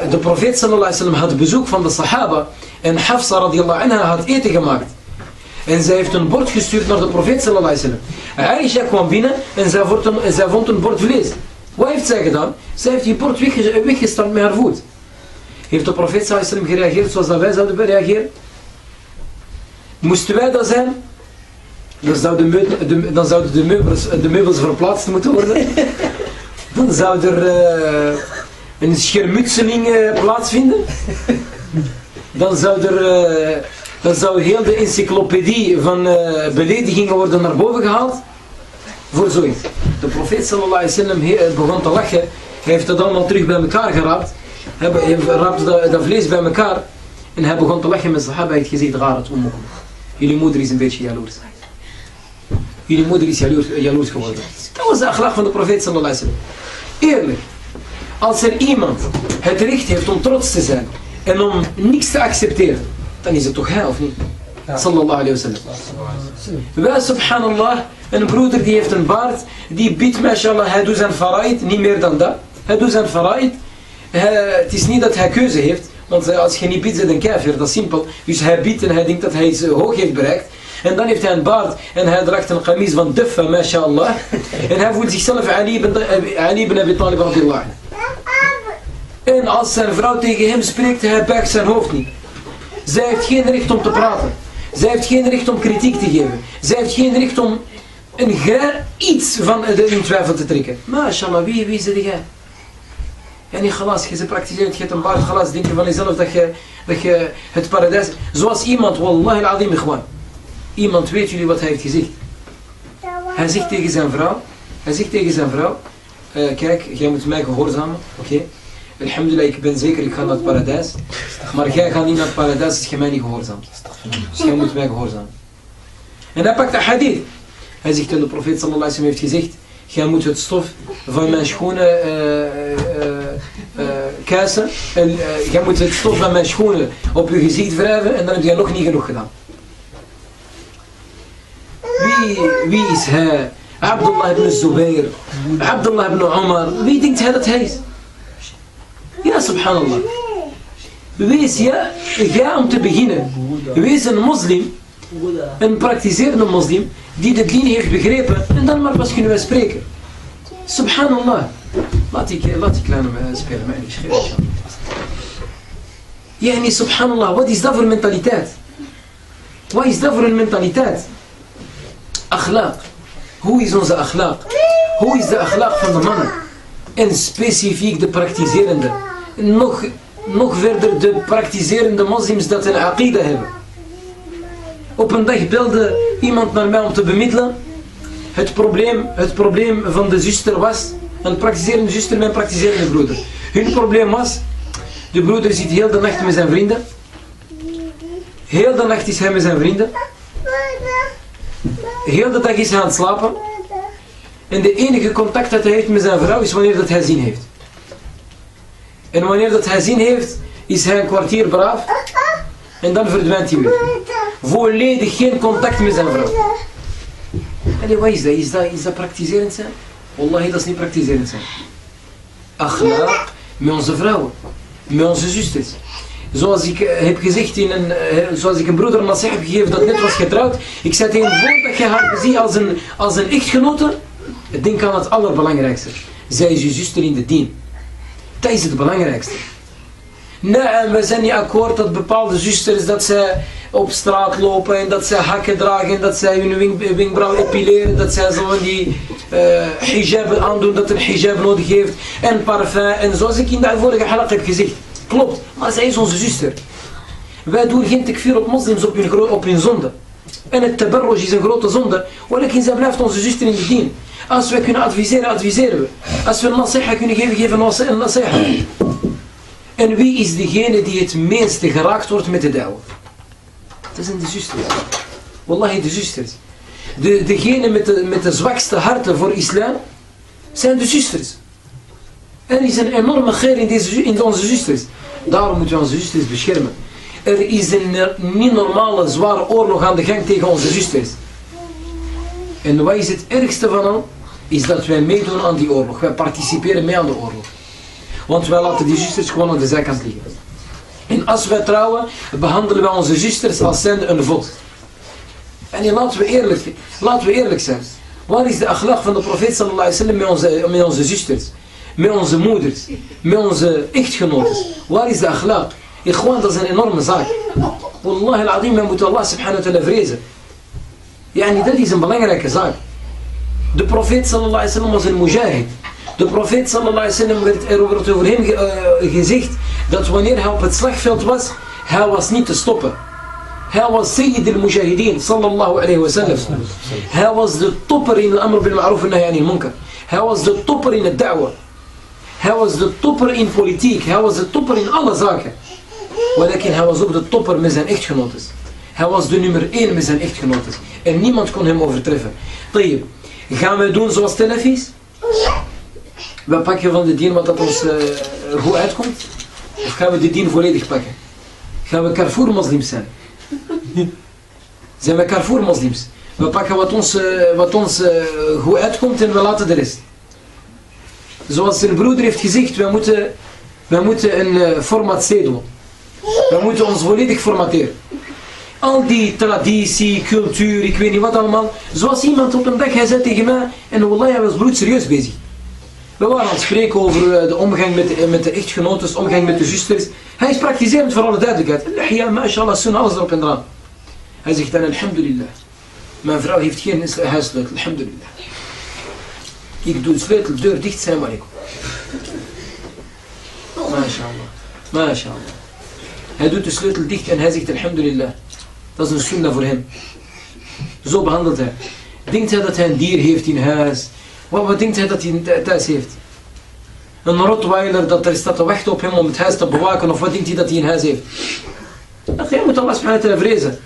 de profeet sallallahu wasallam had bezoek van de sahaba en Hafsa radiallahu anha had eten gemaakt. En zij heeft een bord gestuurd naar de profeet sallallahu alaihi wasallam. Aisha kwam binnen en zij vond een, zij vond een bord vlees. Wat heeft zij gedaan? Zij heeft die bord weggestampt met haar voet. Heeft de profeet sallallahu wasallam gereageerd zoals wij zouden reageren? Moesten wij dat zijn? Dan zouden de, dan zouden de, meubels, de meubels verplaatst moeten worden. Dan zou er uh, een schermutseling uh, plaatsvinden. Dan zou er... Uh, dan zou heel de encyclopedie van beledigingen worden naar boven gehaald. Voor zoiets. De profeet sallallahu alaihi begon te lachen. Hij heeft dat allemaal terug bij elkaar geraapt. Hij raapte dat, dat vlees bij elkaar. En hij begon te lachen met Sahaba. Hij heeft gezegd, Gharat ummukum. Jullie moeder is een beetje jaloers. Jullie moeder is jaloers, jaloers geworden. Dat was de akhlaq van de profeet sallallahu. Eerlijk. Als er iemand het recht heeft om trots te zijn en om niks te accepteren, dan is het toch hij of niet? Sallallahu alaihi wasallam. Wij, subhanallah, een broeder die heeft een baard, die biedt, mashallah, hij doet zijn faraid, niet meer dan dat. Hij doet zijn faraid. Hij- Het is niet dat hij keuze heeft, want eh, als je niet biedt, zit een kafir, dat is simpel. Dus hij biedt en hij denkt dat hij iets eh, hoog heeft bereikt. En dan heeft hij een baard en hij draagt een kamis van duffa, mashallah. (laughs) En hij voelt zichzelf Ali ibn, eh, Ali ibn Abi Talib. En als zijn vrouw tegen hem spreekt, hij buigt zijn hoofd niet. Zij heeft geen recht om te praten. Zij heeft geen recht om kritiek te geven. Zij heeft geen recht om een grain iets van de in twijfel te trekken. MashaAllah, wie, wie zit jij? Ja, niet galas, je ze praktiseert, je hebt een baard galas, denk je van jezelf dat je, dat je het paradijs... Zoals iemand, wallahi al-azim, gewoon. Iemand, weet jullie wat hij heeft gezegd? Hij zegt tegen zijn vrouw, hij zegt tegen zijn vrouw, eh, kijk, jij moet mij gehoorzamen, oké? Alhamdulillah, ik ben zeker, ik ga naar het paradijs. Maar jij gaat niet naar het paradijs als je mij niet gehoorzaamt. Dus jij moet mij gehoorzamen. En hij pakt de hadith. Hij zegt, en de profeet sallallahu alaihi heeft gezegd, jij moet het stof van mijn schoenen kuisen. En jij moet het stof van mijn schoenen op je gezicht wrijven en dan heb jij nog niet genoeg gedaan. Wie, wie is hij? Abdullah ibn Zubair, Abdullah ibn Omar. Wie denkt hij dat hij is? Ja, subhanallah. Wees ja, ga om te beginnen. Wees een moslim, een praktiserende moslim, die de dien heeft begrepen. En dan maar pas kunnen wij spreken. Subhanallah. Laat die, laat die kleine eh, spelen, mij niet. Yani, subhanallah, wat is dat voor mentaliteit? Wat is dat voor een mentaliteit? Akhlaq. Hoe is onze akhlaq? Hoe is de akhlaq van de mannen? En specifiek de praktiserende. Nog, nog verder de praktiserende moslims dat een aqida hebben. Op een dag belde iemand naar mij om te bemiddelen. Het probleem, het probleem van de zuster was, een praktiserende zuster een praktiserende broeder. Hun probleem was, de broeder zit heel de nacht met zijn vrienden. Heel de nacht is hij met zijn vrienden. Heel de dag is hij aan het slapen. En de enige contact dat hij heeft met zijn vrouw is wanneer dat hij zin heeft. En wanneer dat hij zin heeft, is hij een kwartier braaf. En dan verdwijnt hij weer. Volledig geen contact met zijn vrouw. En wat is dat? Is dat, is dat praktiserend zijn? Wallahi, dat is niet praktiserend zijn. Akhlaq met onze vrouwen. Met onze zusters. Zoals ik eh, heb gezegd, in een, eh, zoals ik een broeder een nasiha heb gegeven dat net was getrouwd. Ik zei tegen voordat je haar ziet als een, als een echtgenote, denk aan het allerbelangrijkste. Zij is je zuster in de dien. Dat is het belangrijkste. Nee, we zijn niet akkoord dat bepaalde zusters dat zij op straat lopen en dat zij hakken dragen en dat zij hun wing, wenkbrauw epileren, dat zij zo die eh, hijab aandoen dat een hijab nodig heeft en parfum en zoals ik in de vorige halak heb gezegd. Klopt, maar zij is onze zuster. Wij doen geen tekfir op moslims op hun, op hun zonde. En het is een grote zonde. Walakin zij blijft onze zuster in de. Als we kunnen adviseren, adviseren we. Als we een nasiha kunnen geven, geven we een nasiha. En wie is degene die het meeste geraakt wordt met de dauw? Dat zijn de zusters. Wallahi, de zusters. De, degene met de, met de zwakste harten voor islam zijn de zusters. Er is een enorme geer in, deze, in onze zusters. Daarom moeten we onze zusters beschermen. Er is een eh, niet normale zware oorlog aan de gang tegen onze zusters. En wat is het ergste van al? Is dat wij meedoen aan die oorlog. Wij participeren mee aan de oorlog. Want wij laten die zusters gewoon aan de zijkant liggen. En als wij trouwen, behandelen wij onze zusters als zijnde een vod. En laten we eerlijk, laten we eerlijk zijn. Waar is de akhlaq van de profeet sallallahu alaihi wasallam met onze, met onze zusters? Met onze moeders? Met onze echtgenoten? Waar is de akhlaq? إخوان ده زين إنورم زاي والله العظيم من الله سبحانه وتعالى فريزة يعني ده ليزم بلانجا لك زاي ده بروفيت صلى الله عليه وسلم وزي مجاهد ده بروفيت صلى الله عليه وسلم ورد روبرت وفرهيم جزيخت ده وانير هاو بتصلح فيلت بس هاو سني تستوبه هاو سيد المجاهدين صلى الله عليه وسلم هاو ذا توبر ان الامر بالمعروف والنهي عن المنكر هاو ذا توبر ان الدعوه هاو ذا توبر ان بوليتيك هاو ذا توبر ان الله ذاكر Hij was ook de topper met zijn echtgenotes. Hij was de nummer 1 met zijn echtgenotes. En niemand kon hem overtreffen. Tayyip, gaan we doen zoals Telefis? We pakken van de dien wat dat ons eh, eh, goed uitkomt? Of gaan we de dien volledig pakken? Gaan we Carrefour moslims zijn? Zijn we Carrefour moslims? We pakken wat ons, eh, wat ons goed uitkomt en we laten de rest. Zoals zijn broeder heeft gezegd, we moeten, we moeten een format C doen. We moeten ons volledig formateren. Al die traditie, cultuur, ik weet niet wat allemaal. Zoals iemand op een dag, hij zei tegen mij, en wallah, hij was bloedserieus bezig. We waren aan het spreken over de omgang met de, met de echtgenotes, de omgang met de zusters. Hij is praktiserend voor alle duidelijkheid. Ja, mashallah, sun, alles erop en eraan. Hij zegt dan, alhamdulillah. Mijn vrouw heeft geen huissleutel, alhamdulillah. Ik doe de sleutel, deur dicht, zijn maar ik. MashaAllah. MashaAllah. Hij doet de sleutel dicht en hij zegt alhamdulillah. Dat is een sunnah voor hem. Zo behandelt hij. Denkt hij dat hij een dier heeft in huis? Wat, wat denkt hij dat hij thuis heeft? Een rotweiler dat er staat te wachten op hem om het huis te bewaken of wat denkt hij dat hij in huis heeft? Ach, jij moet Allah subhanahu wa vrezen.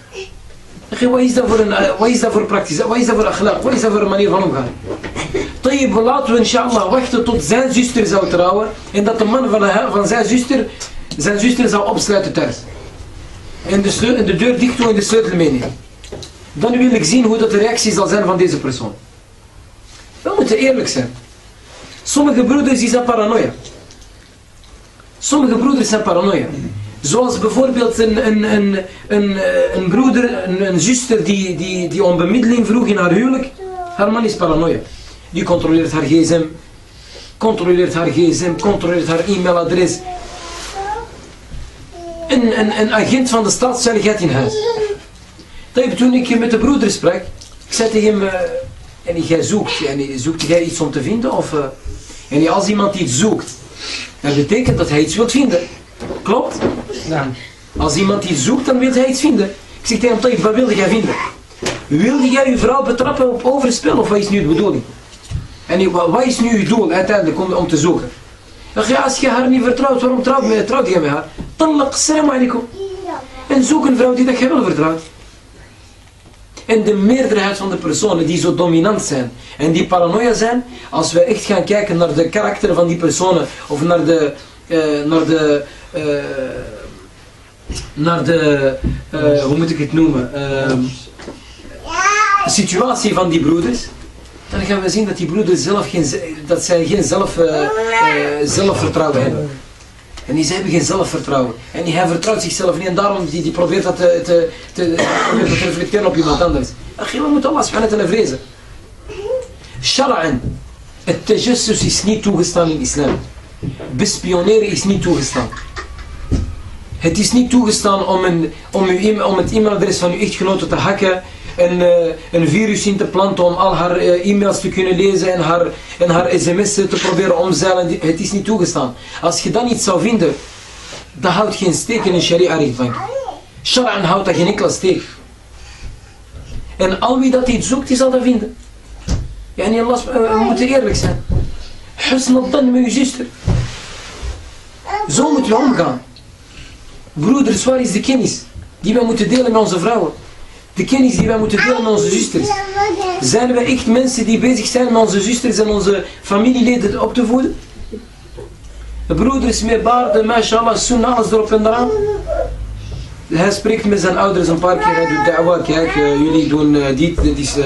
Ach, wat is dat voor, een, eh, wat is dat voor praktisch? Wat is dat voor akhlaq? Wat is dat voor een manier van omgaan? Tayyib, laten we inshallah wachten tot zijn zuster zou trouwen en dat de man van, van zijn zuster zijn zuster zou opsluiten thuis. En de, en de deur dicht doen en de sleutel meenemen. Dan wil ik zien hoe dat de reactie zal zijn van deze persoon. We moeten eerlijk zijn. Sommige broeders zijn paranoia. Sommige broeders zijn paranoia. Zoals bijvoorbeeld een, een, een, een, een broeder, een, een zuster die, die, die om bemiddeling vroeg in haar huwelijk. Haar man is paranoia. Die controleert haar gsm, controleert haar gsm, controleert haar e-mailadres. Een, een, een agent van de staatsveiligheid in huis. Toen ik met de broeder sprak, ik zei tegen hem, uh, en jij zoekt, en zoekt jij iets om te vinden? Of, uh, en als iemand iets zoekt, dat betekent dat hij iets wilt vinden. Klopt? Ja. Als iemand iets zoekt, dan wil hij iets vinden. Ik zeg tegen hem, wat wilde jij vinden? Wilde jij je vrouw betrappen op overspel of wat is nu de bedoeling? En wat is nu je doel uiteindelijk om, om te zoeken? Ja, als je haar niet vertrouwt, waarom trouwt, je, trouwt je met haar? Talaq, salam alaikum. En zoek een vrouw die dat je wel vertrouwt. En de meerderheid van de personen die zo dominant zijn en die paranoia zijn, als we echt gaan kijken naar de karakter van die personen of naar de, uh, naar de, uh, naar de, uh, hoe moet ik het noemen, ehm, situatie van die broeders, dan gaan we zien dat die broeders zelf geen, dat zij geen zelf, zelfvertrouwen hebben. En die, hebben geen zelfvertrouwen. En die, hij vertrouwt zichzelf niet. En daarom die, die probeert dat te, te, te, te reflecteren op iemand anders. Ach, we moeten Allah subhanahu wa ta'ala vrezen. Shara'an. Het tajassus is niet toegestaan in islam. Bespioneren is niet toegestaan. Het is niet toegestaan om, een, om, uw, om het e-mailadres van uw echtgenote te hacken een, uh, een virus in te planten om al haar uh, e-mails te kunnen lezen en haar, en haar sms'en te proberen omzeilen. Het is niet toegestaan. Als je dat niet zou vinden, dat houdt geen steek in een sharia-rechtbank. Shara'an houdt dat geen enkele steek. En al wie dat iets zoekt, die zal dat vinden. Ja, niet Allah, we moeten eerlijk zijn. Husn dan met je zuster. Zo moeten we omgaan. Broeders, waar is de kennis die we moeten delen met onze vrouwen? De kennis die wij moeten delen met onze zusters. Zijn we echt mensen die bezig zijn met onze zusters en onze familieleden op te voeden? De broeders met baarden, mashallah, sunnah, alles erop en eraan. Hij spreekt met zijn ouders een paar keer, hij doet da'wa, kijk, uh, jullie doen uh, dit, dat is, uh,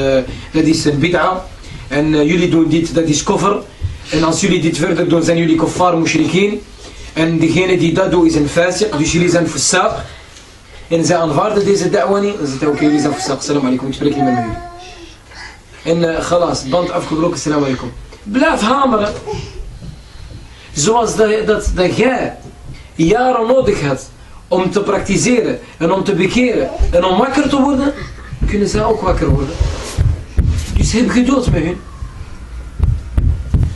dat is een bid'a. En jullie doen dit, dat is koffer. En als jullie dit verder doen, zijn jullie kuffar mushrikeen. En degene die dat doet is een fasiq, dus jullie zijn fussaq. En zij aanvaarden deze da'wa niet. Dan zegt hij, oké, zijn fussaq, salam alaikum, ik spreek niet met jullie. En uh, galas, band afgebroken, salam alaikum. Blijf hameren. Zoals dat, dat, jij jaren nodig had om te praktiseren en om te bekeren en om wakker te worden, kunnen zij ook wakker worden. Dus heb geduld met hun.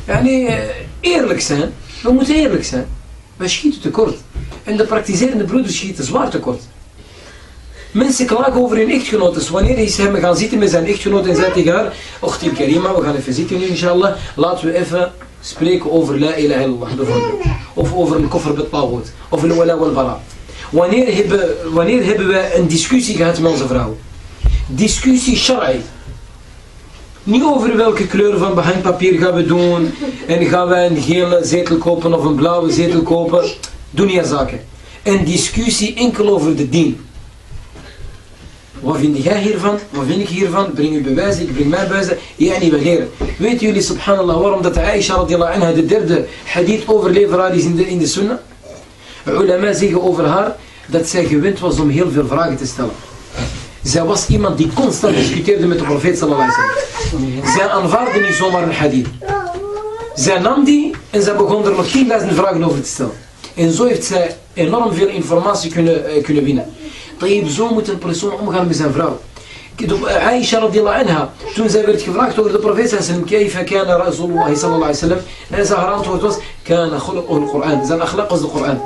Ja, nee, eerlijk zijn. We moeten eerlijk zijn. Wij schieten tekort. En de praktiserende broeders schieten zwaar tekort. Mensen klagen over hun echtgenotes. Wanneer ze hem gaan zitten met zijn echtgenoot en zegt tegen haar, Ochtil Karima, we gaan even zitten nu inshallah. Laten we even spreken over la ilaha illallah bijvoorbeeld. Of over een koffer met Of een wala wal bara. Wanneer hebben, wanneer hebben we een discussie gehad met onze vrouw? Discussie shar'i. Niet over welke kleur van behangpapier gaan we doen. En gaan we een gele zetel kopen of een blauwe zetel kopen. Doe niet zaken. Een discussie enkel over de dien. Wat vind jij hiervan? Wat vind ik hiervan? Breng je bewijs, ik breng mijn bewijzen. Ja, niet leren. Weten jullie, subhanallah, waarom dat Aisha radiallahu anha de derde hadith overleveraar is in de, in de sunnah? Ulama zeggen over haar dat zij gewend was om heel veel vragen te stellen. Zij was iemand die constant discuteerde met de profeet sallallahu alaihi wasallam. Zij aanvaarde niet zomaar een hadith. Zij nam die en zij begon er nog 10.000 vragen over te stellen. En zo heeft zij enorm veel informatie kunnen, uh, kunnen winnen. Tayyib, zo moet een persoon omgaan met zijn vrouw. Aisha radiallahu anha, toen zij werd gevraagd door de profeet sallallahu kaifa kana Rasulullah sallallahu alaihi wasallam, en haar antwoord was, kana khuluquhu al-Quran. Zijn akhlaq was de Koran.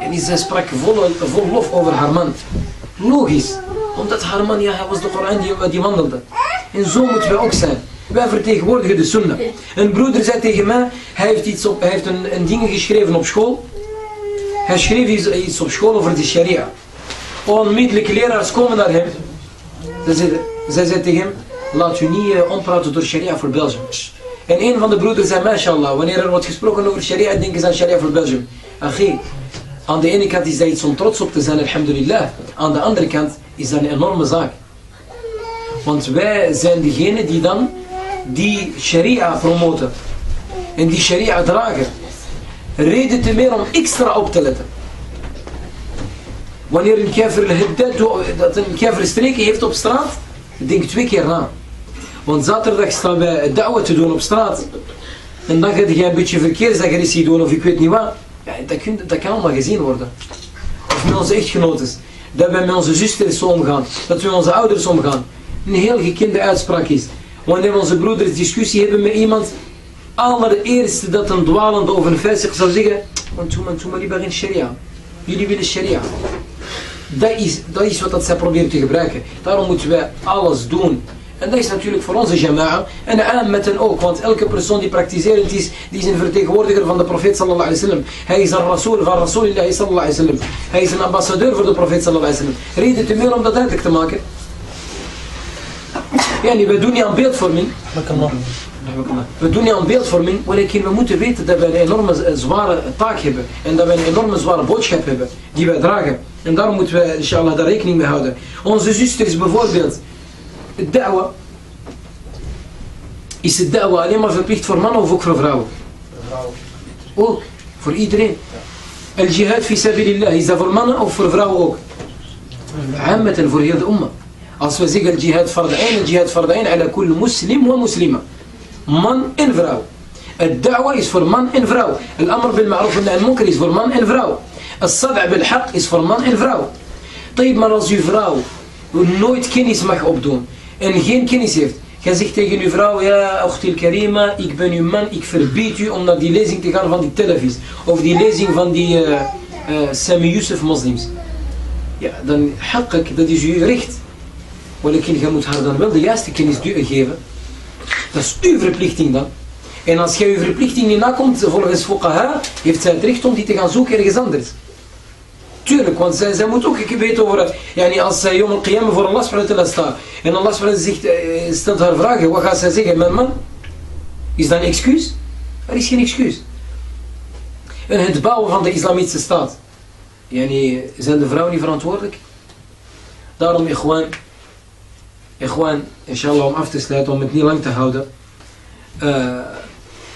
En zij sprak vol, vol lof over haar man. Logisch, omdat haar man, ja, hij was de Koran die, die wandelde. En zo moeten wij ook zijn. Wij vertegenwoordigen de sunnah. Een broeder zei tegen mij, hij heeft, iets op, hij heeft een, een ding geschreven op school. Hij schreef iets op school over de sharia. Onmiddellijk leraars komen naar hem. Zij zei, zij zei tegen hem, laat u niet uh, ompraten door sharia voor Belgium. En een van de broeders zei, mashallah, wanneer er wordt gesproken over sharia, denken ze aan sharia voor Belgium. Achie, aan de ene kant is dat iets om trots op te zijn, alhamdulillah. Aan de andere kant is dat een enorme zaak. Want wij zijn degene die dan die sharia promoten. En die sharia dragen. Reden te meer om extra op te letten. Wanneer een kever dat een kever streken heeft op straat, denk twee keer na. Want zaterdag staan wij da'wa te doen op straat. En dan ga je een beetje verkeersagressie doen of ik weet niet wat. Ja, dat, dat kan allemaal gezien worden. Of met onze echtgenoten. Dat wij met onze zusters omgaan. Dat we met onze ouders omgaan. Een heel gekende uitspraak is. Wanneer onze broeders discussie hebben met iemand. Allereerst dat een dwalende of een versich zou zeggen. Maar liever in sharia. Jullie willen sharia. Dat is, dat is wat dat zij proberen te gebruiken. Daarom moeten wij alles doen en dat is natuurlijk voor onze jama'a en met een ook. Want elke persoon die praktiserend is, die is een vertegenwoordiger van de profeet sallallahu alaihi wasallam. Hij is een rasool van Rasulullah sallallahu alaihi wasallam. Hij is een ambassadeur voor de profeet sallallahu alaihi wasallam. Reden te meer om dat duidelijk te maken. Ja, we doen niet aan beeldvorming. We doen niet aan beeldvorming, maar we moeten weten dat we een enorme eh, zware taak hebben. En dat we een enorme zware boodschap hebben, die wij dragen. En daar moeten we, inshallah, daar rekening mee houden. Onze zuster is bijvoorbeeld, da'wa, is het da'wa alleen maar verplicht voor mannen of ook voor vrouwen? Vrouwen. Ook, voor iedereen. El jihad fi sabilillah, is dat voor mannen of voor vrouwen ook? Ammet en voor heel de umma. Als we zeggen el jihad fardain, el jihad fardain ala kul muslim wa muslima man en vrouw. Het da'wa is voor man en vrouw. El amr bil ma'ruf en munkar is voor man en vrouw. Het sad' bil haq is voor man en vrouw. Tijd maar als uw vrouw nooit kennis mag opdoen en geen kennis heeft. Jij zegt tegen uw vrouw, ja, Ochtil Karima, ik ben uw man, ik verbied u om naar die lezing te gaan van die televisie. Of die lezing van die eh, eh, uh, uh, Sami Yusuf moslims. Ja, dan hakkak, dat is uw recht. Welke je moet haar dan wel de juiste kennis geven. Dat is uw verplichting dan. En als jij uw verplichting niet nakomt, volgens Fuqaha, heeft zij het recht om die te gaan zoeken ergens anders. Tuurlijk, want zij, moet ook weten over... Yani als zij Yom al-Qiyamah voor Allah subhanahu staat. En Allah subhanahu zegt, stelt haar vragen. Wat gaat zij zeggen? Mijn man? Is dat een excuus? Er is geen excuus. En het bouwen van de islamitische staat. Yani, zijn de vrouwen niet verantwoordelijk? Daarom, ikhwan... Ikhwan, inshallah om af te sluiten, om het niet lang te houden. Uh,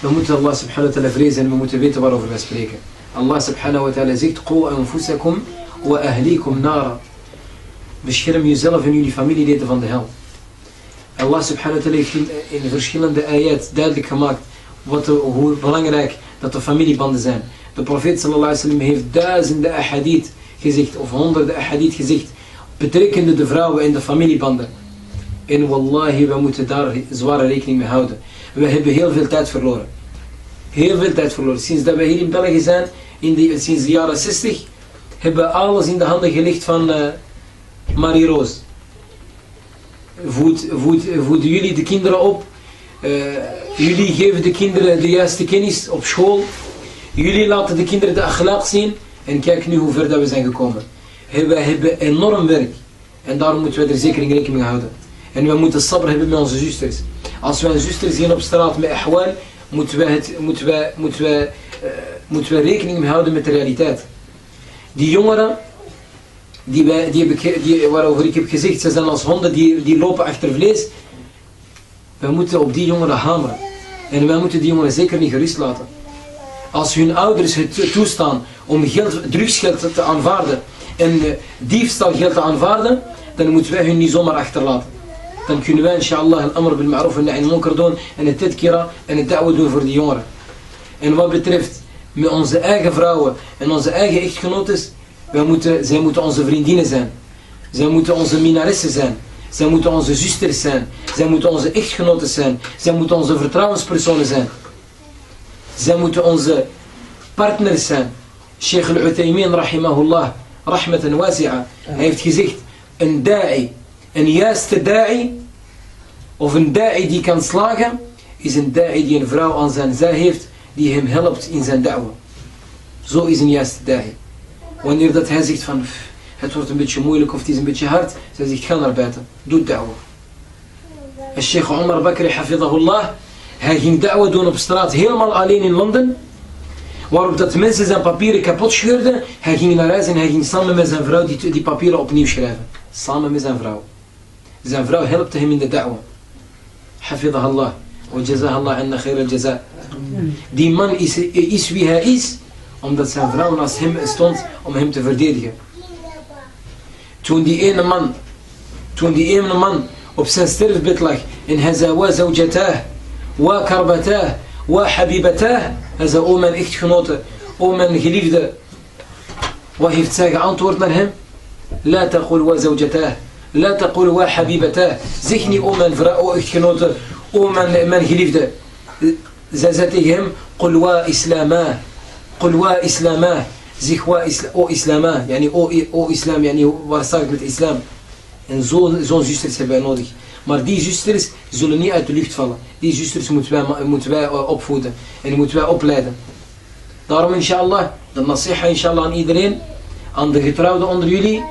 we moeten Allah subhanahu wa ta'ala vrezen en we moeten weten waarover wij spreken. Allah subhanahu wa ta'ala zegt, Qu anfusakum wa ahlikum. Bescherm jezelf en jullie familieleden van de hel. Allah subhanahu wa ta'ala heeft in verschillende ayat duidelijk gemaakt wat, hoe belangrijk dat de familiebanden zijn. De profeet sallallahu wasallam heeft duizenden ahadith gezegd, of honderden ahadith gezegd, betrekkende de vrouwen en de familiebanden. En wallahi, we moeten daar zware rekening mee houden. We hebben heel veel tijd verloren heel veel tijd verloren. Sinds dat we hier in België zijn, in die, sinds de jaren 60, hebben we alles in de handen gelegd van uh, Marie Roos. Voed, voed, voeden jullie de kinderen op. Uh, jullie geven de kinderen de juiste kennis op school. Jullie laten de kinderen de akhlaq zien. En kijk nu hoe ver dat we zijn gekomen. Wij hebben enorm werk. En daarom moeten we er zeker in rekening mee houden. En we moeten sabr hebben met onze zusters. Als wij een zuster zien op straat met ahwal, moeten we, het, moeten we, moeten we, eh, moeten we rekening mee houden met de realiteit. Die jongeren, die wij, die heb ik, die, waarover ik heb gezegd, ze zijn als honden die, die lopen achter vlees. Wij moeten op die jongeren hameren. En wij moeten die jongeren zeker niet gerust laten. Als hun ouders het toestaan om geld, drugsgeld te aanvaarden en eh, diefstalgeld te aanvaarden, dan moeten wij hun niet zomaar achterlaten. Dan kunnen wij inshallah al-amr bil ma'ruf en nahi munkar doen en het tadkira en het da'wa doen voor die jongeren. En wat betreft met onze eigen vrouwen en onze eigen echtgenotes, wij moeten, zij moeten onze vriendinnen zijn. Zij moeten onze minaressen zijn. Zij moeten onze zusters zijn. Zij moeten onze echtgenoten zijn. Zij moeten onze vertrouwenspersonen zijn. Zij moeten onze partners zijn. Sheikh al-Uthaymin rahimahullah, rahmatan wasi'a, hij heeft gezegd, een da'i, een juiste da'i, of een da'i die kan slagen, is een da'i die een vrouw aan zijn zij heeft, die hem helpt in zijn da'wa. Zo is een juiste da'i. Wanneer dat hij zegt van, "Pff, het wordt een beetje moeilijk of het is een beetje hard, zij zegt, ga naar buiten, doe da'wa. En Sheikh Omar Bakri, hafidahullah, hij ging da'wa doen op straat, helemaal alleen in Londen. Waarop dat mensen zijn papieren kapot scheurden. Hij ging naar huis en hij ging samen met zijn vrouw die, die papieren opnieuw schrijven. Samen met zijn vrouw. Zijn vrouw helpte hem in de da'wa. Hafidahullah. Wa jazahallah anna khair al jaza. Die man is, is wie hij is, omdat zijn vrouw naast hem stond om hem te verdedigen. Toen die ene man, toen die ene man op zijn sterfbed lag en hij zei, wa zawjatah, wa karbatah, wa habibatah, hij zei, o mijn echtgenote, o mijn geliefde. Wat heeft zij geantwoord naar hem? La taqul wa zawjatah, la taqul wa habibatah. Zeg niet, o mijn vrouw, o echtgenote, o mijn, mijn geliefde. Zij zei tegen hem, qul wa islamah, qul wa islamah. Zeg wa isla, o islama, yani o, o islam, yani waar staat het met islam? En zo'n zo zusters hebben wij nodig. Maar die zusters zullen niet uit de lucht vallen. Die zusters moeten wij, moeten wij opvoeden. En die moeten wij opleiden. Daarom inshallah, de nasiha inshallah aan iedereen. Aan de getrouwden onder jullie.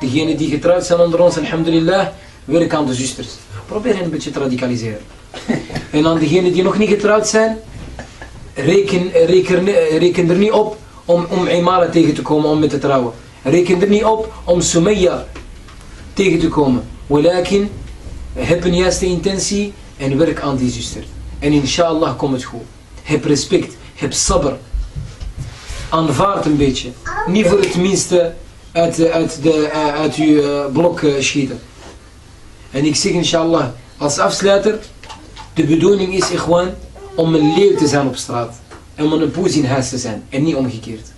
Degenen die getrouwd zijn onder ons, alhamdulillah. Werk aan de zusters. Probeer hen een beetje te radicaliseren. En aan degenen die nog niet getrouwd zijn. Reken, reken, reken er niet op om, om Imara tegen te komen om met te trouwen. Reken er niet op om Sumaya tegen te komen. Walakin, heb een juiste intentie en werk aan die zuster. En inshallah komt het goed. Heb respect, heb sabr. Aanvaard een beetje. Niet voor het minste uit, uit, de, uit je eh, blok eh, schieten. En ik zeg inshallah, als afsluiter, de bedoeling is gewoon om een leeuw te zijn op straat. En om een poes in huis te zijn. En niet omgekeerd.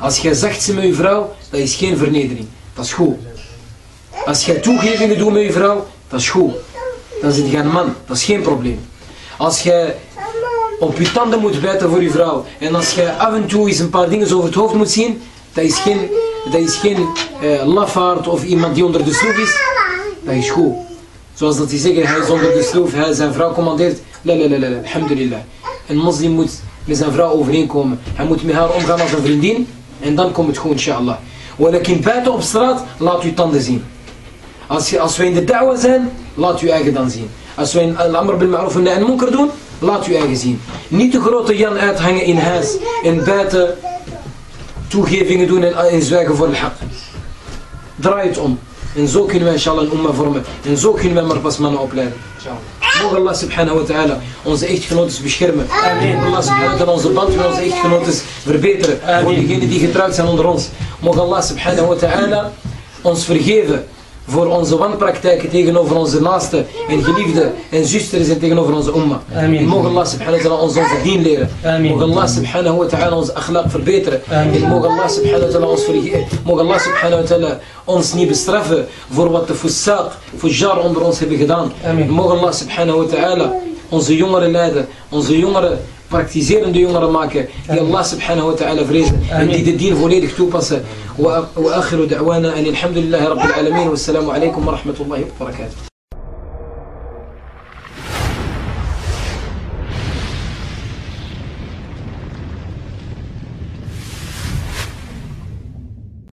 Als jij zacht bent met je vrouw, dat is geen vernedering. Dat is goed. Als jij toegevingen doet met je vrouw, dat is goed. Dan zit je een man, dat is geen probleem. Als jij op je tanden moet bijten voor je vrouw, en als jij af en toe eens een paar dingen over het hoofd moet zien, dat is geen, dat is geen uh, lafaard of iemand die onder de sloef is, dat is goed. Zoals dat die zeggen, hij is onder de sloef, hij zijn vrouw commandeert, la la la la, alhamdulillah. Een moslim moet met zijn vrouw overeenkomen. Hij moet met haar omgaan als een vriendin, en dan komt het goed, inshallah. Walakin buiten op straat, laat uw tanden zien. Als, als wij in de da'wa zijn, laat uw eigen dan zien. Als wij al-amr bil ma'ruf en nahi munkar doen, laat uw eigen zien. Niet de grote Jan uithangen in huis en buiten toegevingen doen en, en zwijgen voor de haq. Draai het om. En zo kunnen wij inshallah een umma vormen. En zo kunnen wij maar pas mannen opleiden. Mogen Allah subhanahu wa ta'ala onze echtgenotes beschermen. Amen. Allah subhanahu wa ta'ala onze band met onze echtgenotes verbeteren. Amen. Voor degenen die getrouwd zijn onder ons. Mogen Allah subhanahu wa ta'ala ons vergeven voor onze wanpraktijken tegenover onze naasten en geliefden en zusters en tegenover onze umma. Amen. Mogen Allah subhanahu wa ta'ala ons onze dien leren. Amen. Mogen Allah subhanahu wa ta'ala onze akhlaq verbeteren. Amen. En mogen Allah subhanahu wa ta'ala ons. Mogen Allah subhanahu wa ta'ala ons niet bestraffen voor wat de fussaq, fujjar onder ons hebben gedaan. Amen. Mogen Allah subhanahu wa ta'ala onze jongeren leiden, onze jongeren praktiserende jongeren maken die Allah subhanahu wa ta'ala vrezen en die de dien volledig toepassen. وآخر دعوانا أن الحمد لله رب العالمين والسلام عليكم ورحمة الله وبركاته